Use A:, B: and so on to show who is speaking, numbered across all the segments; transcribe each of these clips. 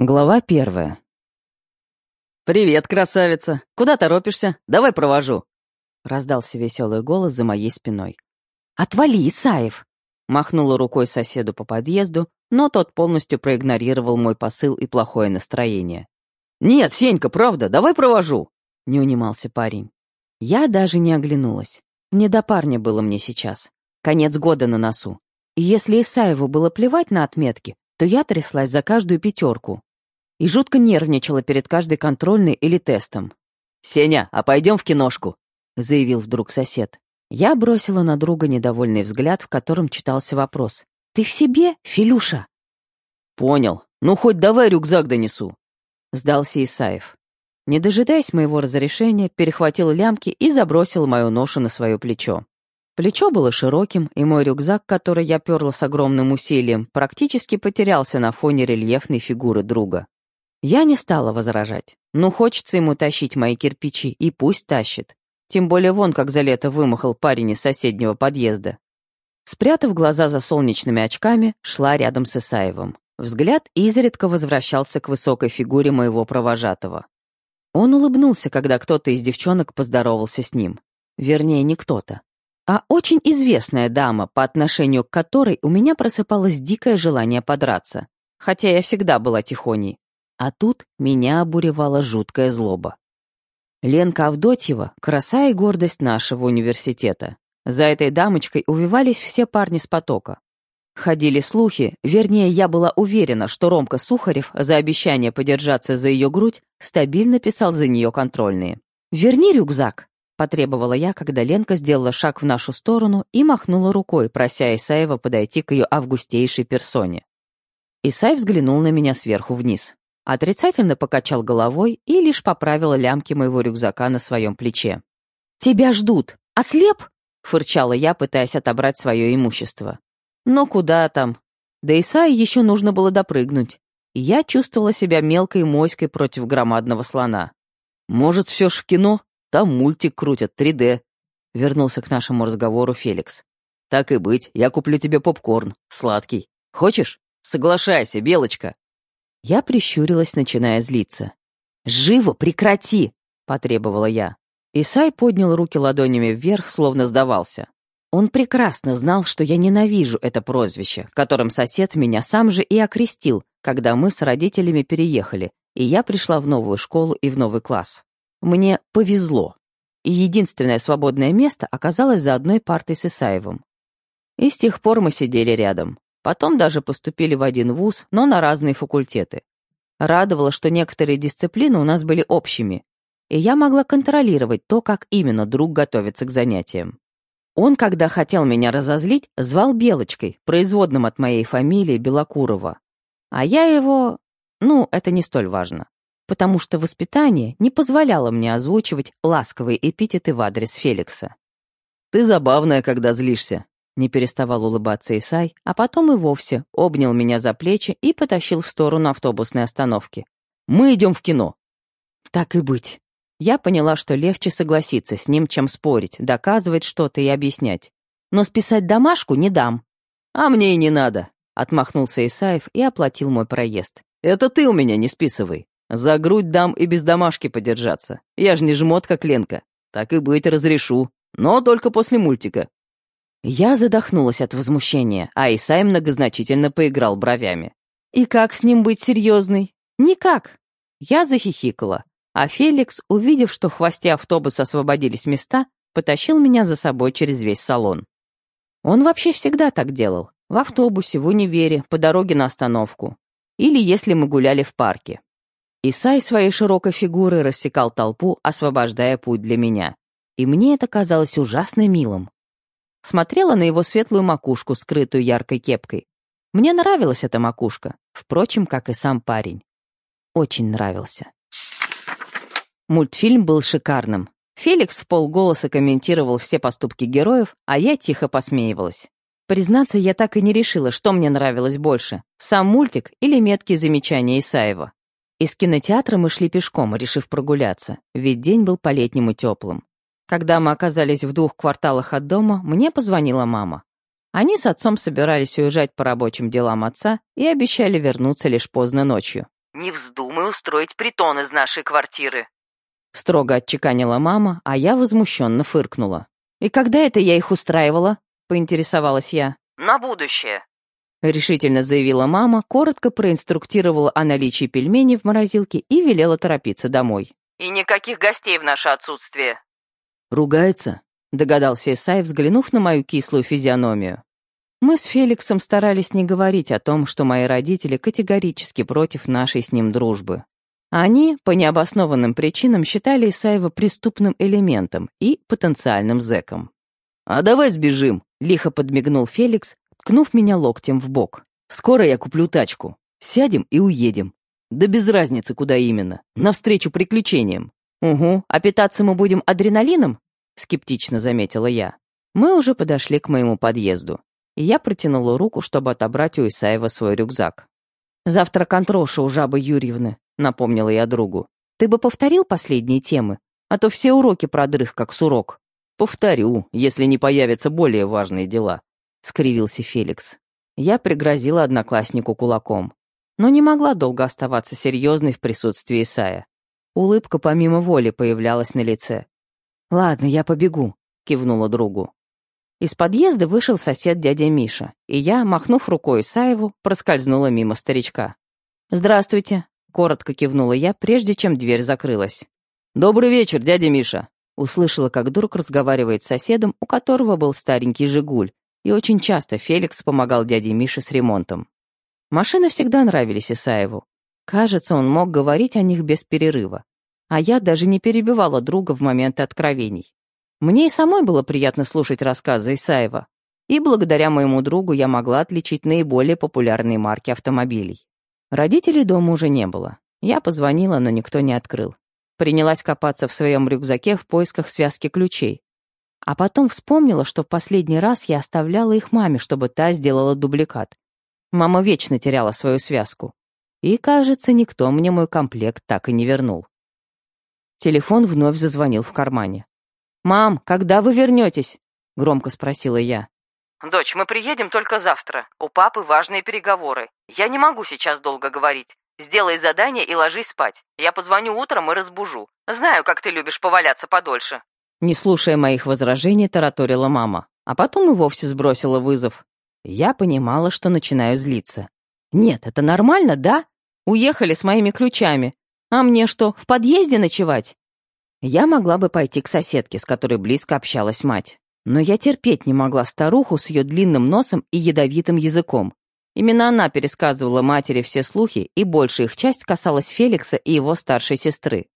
A: Глава первая.
B: «Привет, красавица! Куда торопишься? Давай провожу!»
A: Раздался веселый голос за моей спиной. «Отвали, Исаев!» Махнула рукой соседу по подъезду, но тот полностью проигнорировал мой посыл и плохое настроение.
B: «Нет, Сенька, правда, давай провожу!»
A: Не унимался парень. Я даже не оглянулась. Не до парня было мне сейчас. Конец года на носу. И если Исаеву было плевать на отметки, то я тряслась за каждую пятерку и жутко нервничала перед каждой контрольной или тестом.
B: «Сеня, а пойдем в киношку?» — заявил вдруг сосед.
A: Я бросила на друга недовольный взгляд, в котором читался вопрос. «Ты в себе, Филюша?»
B: «Понял. Ну, хоть давай рюкзак донесу», —
A: сдался Исаев. Не дожидаясь моего разрешения, перехватил лямки и забросил мою ношу на свое плечо. Плечо было широким, и мой рюкзак, который я перла с огромным усилием, практически потерялся на фоне рельефной фигуры друга. Я не стала возражать. Ну, хочется ему тащить мои кирпичи, и пусть тащит. Тем более вон как за лето вымахал парень из соседнего подъезда. Спрятав глаза за солнечными очками, шла рядом с Исаевым. Взгляд изредка возвращался к высокой фигуре моего провожатого. Он улыбнулся, когда кто-то из девчонок поздоровался с ним. Вернее, не кто-то, а очень известная дама, по отношению к которой у меня просыпалось дикое желание подраться. Хотя я всегда была тихоней. А тут меня обуревала жуткая злоба. Ленка Авдотьева — краса и гордость нашего университета. За этой дамочкой увивались все парни с потока. Ходили слухи, вернее, я была уверена, что Ромка Сухарев за обещание подержаться за ее грудь стабильно писал за нее контрольные. «Верни рюкзак», — потребовала я, когда Ленка сделала шаг в нашу сторону и махнула рукой, прося Исаева подойти к ее августейшей персоне. Исай взглянул на меня сверху вниз отрицательно покачал головой и лишь поправил лямки моего рюкзака на своем плече. «Тебя ждут! Ослеп?» — фырчала я, пытаясь отобрать свое имущество. Но куда там? До Исаи еще нужно было допрыгнуть. И я чувствовала себя мелкой моськой против громадного слона.
B: «Может, все ж в кино? Там мультик крутят, 3D», — вернулся к нашему разговору Феликс. «Так и быть, я куплю тебе попкорн, сладкий. Хочешь? Соглашайся, Белочка!»
A: Я прищурилась, начиная злиться. «Живо, прекрати!» — потребовала я. Исай поднял руки ладонями вверх, словно сдавался. Он прекрасно знал, что я ненавижу это прозвище, которым сосед меня сам же и окрестил, когда мы с родителями переехали, и я пришла в новую школу и в новый класс. Мне повезло. И единственное свободное место оказалось за одной партой с Исаевым. И с тех пор мы сидели рядом. Потом даже поступили в один вуз, но на разные факультеты. Радовало, что некоторые дисциплины у нас были общими, и я могла контролировать то, как именно друг готовится к занятиям. Он, когда хотел меня разозлить, звал Белочкой, производным от моей фамилии Белокурова. А я его... Ну, это не столь важно. Потому что воспитание не позволяло мне озвучивать ласковые эпитеты в адрес Феликса.
B: «Ты забавная, когда злишься», не переставал улыбаться Исай, а потом и вовсе обнял меня за плечи и потащил в сторону автобусной остановки. «Мы идем в кино!»
A: «Так и быть». Я поняла, что легче согласиться с ним, чем спорить, доказывать что-то и объяснять. Но списать домашку не дам.
B: «А мне и не надо», —
A: отмахнулся Исаев и оплатил мой проезд.
B: «Это ты у меня не списывай. За грудь дам и без домашки подержаться. Я же не жмот, как Ленка. Так и быть разрешу, но только после мультика.
A: Я задохнулась от возмущения, а Исай многозначительно поиграл бровями. «И как с ним быть серьезной?» «Никак». Я захихикала, а Феликс, увидев, что в хвосте автобуса освободились места, потащил меня за собой через весь салон. Он вообще всегда так делал. В автобусе, в универе, по дороге на остановку. Или если мы гуляли в парке. Исай своей широкой фигурой рассекал толпу, освобождая путь для меня. И мне это казалось ужасно милым смотрела на его светлую макушку, скрытую яркой кепкой. Мне нравилась эта макушка, впрочем, как и сам парень. Очень нравился. Мультфильм был шикарным. Феликс в полголоса комментировал все поступки героев, а я тихо посмеивалась. Признаться, я так и не решила, что мне нравилось больше, сам мультик или меткие замечания Исаева. Из кинотеатра мы шли пешком, решив прогуляться, ведь день был по-летнему теплым. Когда мы оказались в двух кварталах от дома, мне позвонила мама. Они с отцом собирались уезжать по рабочим делам отца и обещали вернуться лишь поздно ночью. Не вздумай устроить притон из нашей квартиры. Строго отчеканила мама, а я возмущенно фыркнула. «И когда это я их устраивала?» — поинтересовалась я. «На будущее», — решительно заявила мама, коротко проинструктировала о наличии пельменей в морозилке и велела торопиться домой. «И никаких гостей в наше отсутствие».
B: «Ругается?» — догадался Исай, взглянув на мою кислую физиономию. Мы с Феликсом старались не говорить о том, что мои родители категорически против нашей с ним дружбы. Они, по необоснованным причинам, считали Исаева преступным элементом и потенциальным зэком. «А давай сбежим», — лихо подмигнул Феликс, ткнув меня локтем в бок. «Скоро я куплю тачку. Сядем и уедем. Да без разницы, куда именно. Навстречу приключениям».
A: «Угу, а питаться мы будем адреналином?» — скептично заметила я. Мы уже подошли к моему подъезду и я протянула руку, чтобы отобрать у Исаева свой рюкзак. «Завтра контроша у жабы Юрьевны», — напомнила я другу. «Ты бы повторил последние темы, а то все уроки продрых, как сурок».
B: «Повторю, если не появятся более важные дела», — скривился Феликс.
A: Я пригрозила однокласснику кулаком, но не могла долго оставаться серьезной в присутствии Исая. Улыбка помимо воли появлялась на лице. «Ладно, я побегу», — кивнула другу. Из подъезда вышел сосед дядя Миша, и я, махнув рукой Исаеву, проскользнула мимо старичка. «Здравствуйте», — коротко кивнула я, прежде чем дверь закрылась.
B: «Добрый вечер, дядя Миша», —
A: услышала, как друг разговаривает с соседом, у которого был старенький «Жигуль», и очень часто Феликс помогал дяде Мише с ремонтом. Машины всегда нравились Исаеву. Кажется, он мог говорить о них без перерыва. А я даже не перебивала друга в моменты откровений. Мне и самой было приятно слушать рассказы Исаева, и благодаря моему другу я могла отличить наиболее популярные марки автомобилей. Родителей дома уже не было. Я позвонила, но никто не открыл. Принялась копаться в своем рюкзаке в поисках связки ключей. А потом вспомнила, что в последний раз я оставляла их маме, чтобы та сделала дубликат. Мама вечно теряла свою связку. И, кажется, никто мне мой комплект так и не вернул. Телефон вновь зазвонил в кармане. «Мам, когда вы вернетесь?» — громко спросила я. «Дочь, мы приедем только завтра. У папы важные переговоры. Я не могу сейчас долго говорить. Сделай задание и ложись спать. Я позвоню утром и разбужу. Знаю, как ты любишь поваляться подольше». Не слушая моих возражений, тараторила мама, а потом и вовсе сбросила вызов. Я понимала, что начинаю злиться. «Нет, это нормально, да? Уехали с моими ключами. А мне что, в подъезде ночевать?» Я могла бы пойти к соседке, с которой близко общалась мать. Но я терпеть не могла старуху с ее длинным носом и ядовитым языком. Именно она пересказывала матери все слухи, и большая их часть касалась Феликса и его старшей сестры.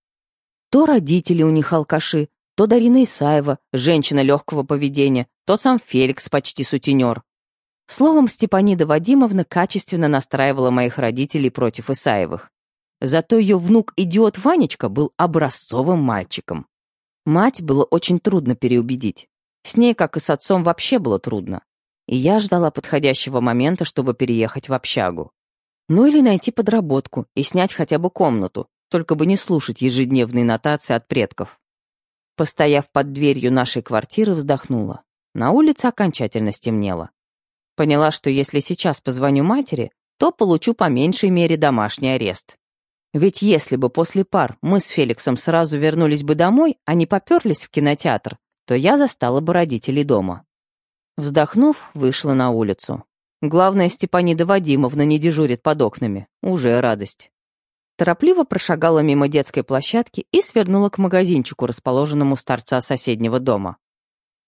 A: То родители у них алкаши, то Дарина Исаева, женщина легкого поведения, то сам Феликс почти сутенер. Словом, Степанида Вадимовна качественно настраивала моих родителей против Исаевых. Зато ее внук-идиот Ванечка был образцовым мальчиком. Мать было очень трудно переубедить. С ней, как и с отцом, вообще было трудно. И я ждала подходящего момента, чтобы переехать в общагу. Ну или найти подработку и снять хотя бы комнату, только бы не слушать ежедневные нотации от предков. Постояв под дверью нашей квартиры, вздохнула. На улице окончательно стемнело. Поняла, что если сейчас позвоню матери, то получу по меньшей мере домашний арест. Ведь если бы после пар мы с Феликсом сразу вернулись бы домой, а не поперлись в кинотеатр, то я застала бы родителей дома. Вздохнув, вышла на улицу. Главное, Степанида Вадимовна не дежурит под окнами. Уже радость. Торопливо прошагала мимо детской площадки и свернула к магазинчику, расположенному с торца соседнего дома.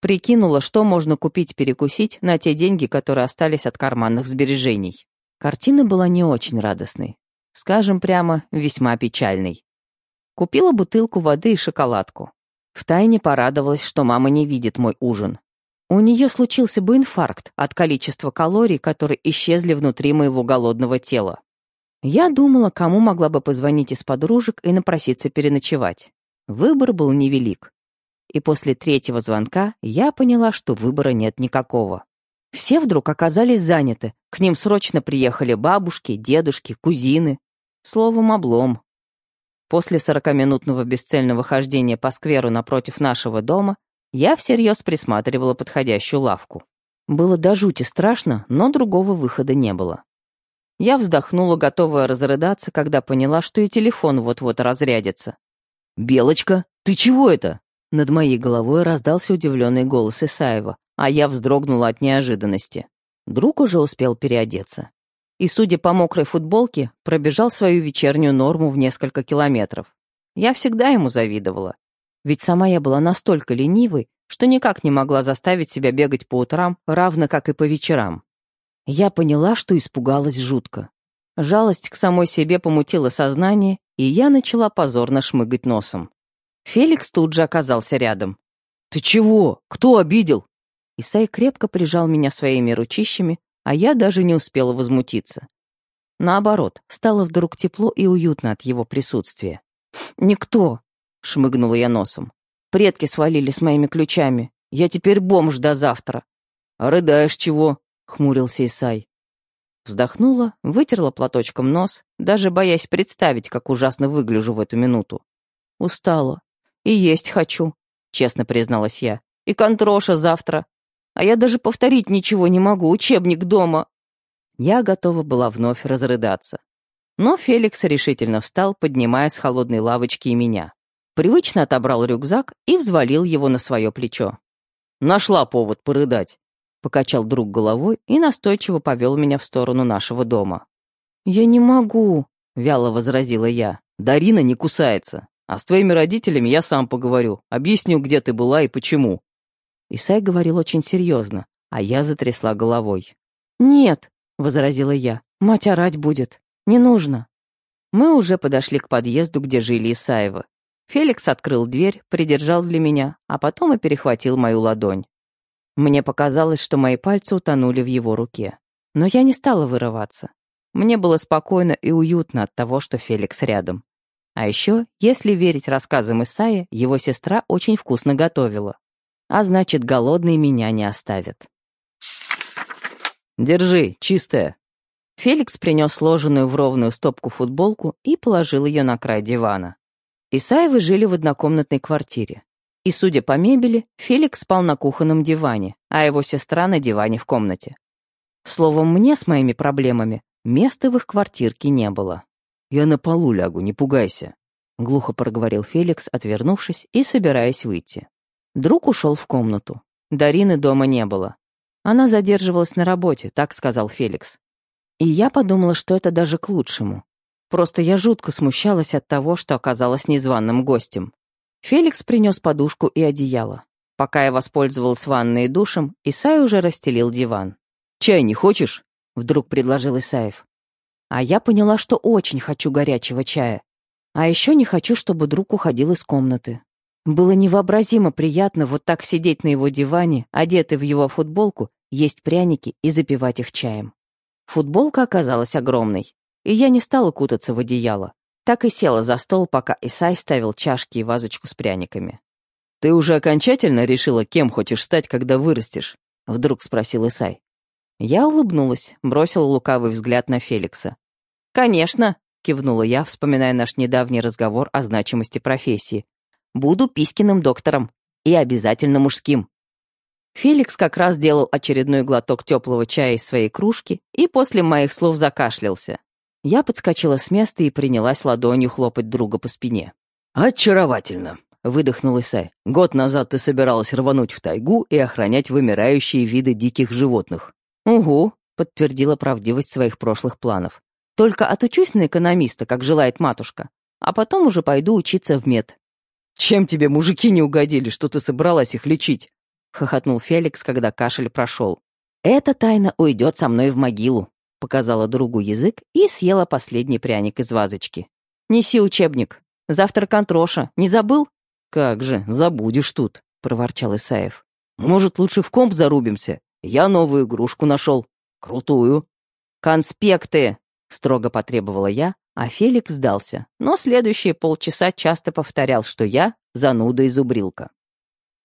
A: Прикинула, что можно купить перекусить на те деньги, которые остались от карманных сбережений. Картина была не очень радостной. Скажем прямо, весьма печальный. Купила бутылку воды и шоколадку. Втайне порадовалась, что мама не видит мой ужин. У нее случился бы инфаркт от количества калорий, которые исчезли внутри моего голодного тела. Я думала, кому могла бы позвонить из подружек и напроситься переночевать. Выбор был невелик. И после третьего звонка я поняла, что выбора нет никакого. Все вдруг оказались заняты. К ним срочно приехали бабушки, дедушки, кузины. Словом, облом. После сорокаминутного бесцельного хождения по скверу напротив нашего дома я всерьез присматривала подходящую лавку. Было до жути страшно, но другого выхода не было. Я вздохнула, готовая разрыдаться, когда поняла, что и телефон вот-вот разрядится.
B: «Белочка, ты чего это?»
A: Над моей головой раздался удивленный голос Исаева, а я вздрогнула от неожиданности. Друг уже успел переодеться. И, судя по мокрой футболке, пробежал свою вечернюю норму в несколько километров. Я всегда ему завидовала. Ведь сама я была настолько ленивой, что никак не могла заставить себя бегать по утрам, равно как и по вечерам. Я поняла, что испугалась жутко. Жалость к самой себе помутила сознание, и я начала позорно шмыгать носом. Феликс тут же оказался рядом.
B: «Ты чего? Кто обидел?»
A: Исай крепко прижал меня своими ручищами, а я даже не успела возмутиться. Наоборот, стало вдруг тепло и уютно от его присутствия. «Никто!» — шмыгнула я носом. «Предки свалили с моими ключами. Я теперь бомж до завтра».
B: «А рыдаешь чего?»
A: — хмурился Исай. Вздохнула, вытерла платочком нос, даже боясь представить, как ужасно выгляжу в эту минуту. Устала. И есть хочу, честно призналась я. И контроша завтра. А я даже повторить ничего не могу, учебник дома. Я готова была вновь разрыдаться. Но Феликс решительно встал, поднимая с холодной лавочки и меня. Привычно отобрал рюкзак и взвалил его на свое плечо.
B: «Нашла повод порыдать»,
A: Покачал друг головой и настойчиво повел меня в сторону нашего дома. «Я не могу», — вяло возразила я.
B: «Дарина не кусается. А с твоими родителями я сам поговорю. Объясню, где ты была и почему».
A: Исай говорил очень серьезно, а я затрясла головой. «Нет», — возразила я, — «мать орать будет. Не нужно». Мы уже подошли к подъезду, где жили Исаевы. Феликс открыл дверь, придержал для меня, а потом и перехватил мою ладонь. Мне показалось, что мои пальцы утонули в его руке. Но я не стала вырываться. Мне было спокойно и уютно от того, что Феликс рядом. А еще, если верить рассказам Исаия, его сестра очень вкусно готовила. А значит, голодный меня не оставит.
B: «Держи, чистая».
A: Феликс принес сложенную в ровную стопку футболку и положил ее на край дивана. Исаевы жили в однокомнатной квартире. И, судя по мебели, Феликс спал на кухонном диване, а его сестра на диване в комнате. Словом, мне с моими проблемами места в их квартирке не было.
B: «Я на полу лягу, не пугайся», — глухо проговорил Феликс, отвернувшись и собираясь выйти.
A: Друг ушел в комнату. Дарины дома не было. Она задерживалась на работе, так сказал Феликс. И я подумала, что это даже к лучшему. Просто я жутко смущалась от того, что оказалась незваным гостем. Феликс принес подушку и одеяло. Пока я воспользовалась ванной и душем, Исай уже расстелил диван.
B: «Чай не хочешь?»
A: — вдруг предложил Исаев. А я поняла, что очень хочу горячего чая. А еще не хочу, чтобы друг уходил из комнаты. Было невообразимо приятно вот так сидеть на его диване, одетый в его футболку, есть пряники и запивать их чаем. Футболка оказалась огромной, и я не стала кутаться в одеяло. Так и села за стол, пока Исай ставил чашки и вазочку с пряниками.
B: «Ты уже окончательно решила, кем хочешь стать, когда вырастешь?» — вдруг спросил Исай.
A: Я улыбнулась, бросила лукавый взгляд на Феликса. «Конечно», — кивнула я, вспоминая наш недавний разговор о значимости профессии. «Буду писькиным доктором. И обязательно мужским». Феликс как раз делал очередной глоток теплого чая из своей кружки и после моих слов закашлялся. Я подскочила с места и принялась ладонью хлопать друга по спине.
B: «Очаровательно!» — выдохнул Исай. «Год назад ты собиралась рвануть в тайгу и охранять вымирающие виды диких животных».
A: «Угу», — подтвердила правдивость своих прошлых планов. «Только отучусь на экономиста, как желает матушка, а потом уже пойду учиться в мед».
B: «Чем тебе мужики не угодили, что ты собралась их лечить?»
A: — хохотнул Феликс, когда кашель прошел. «Эта тайна уйдет со мной в могилу», показала другу язык и съела последний пряник из вазочки. «Неси учебник. Завтра контроша. Не забыл?»
B: «Как же, забудешь тут», — проворчал Исаев. «Может, лучше в комп зарубимся? Я новую игрушку нашел. Крутую».
A: «Конспекты!» — строго потребовала я, а Феликс сдался, но следующие полчаса часто повторял, что я — зануда и зубрилка.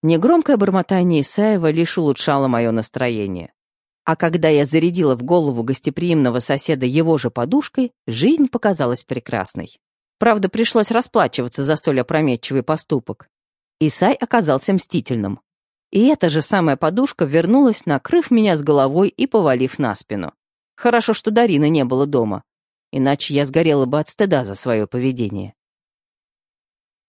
A: Негромкое бормотание Исаева лишь улучшало мое настроение. А когда я зарядила в голову гостеприимного соседа его же подушкой, жизнь показалась прекрасной. Правда, пришлось расплачиваться за столь опрометчивый поступок. Исай оказался мстительным. И эта же самая подушка вернулась, накрыв меня с головой и повалив на спину. Хорошо, что Дарины не было дома, иначе я сгорела бы от стыда за свое поведение.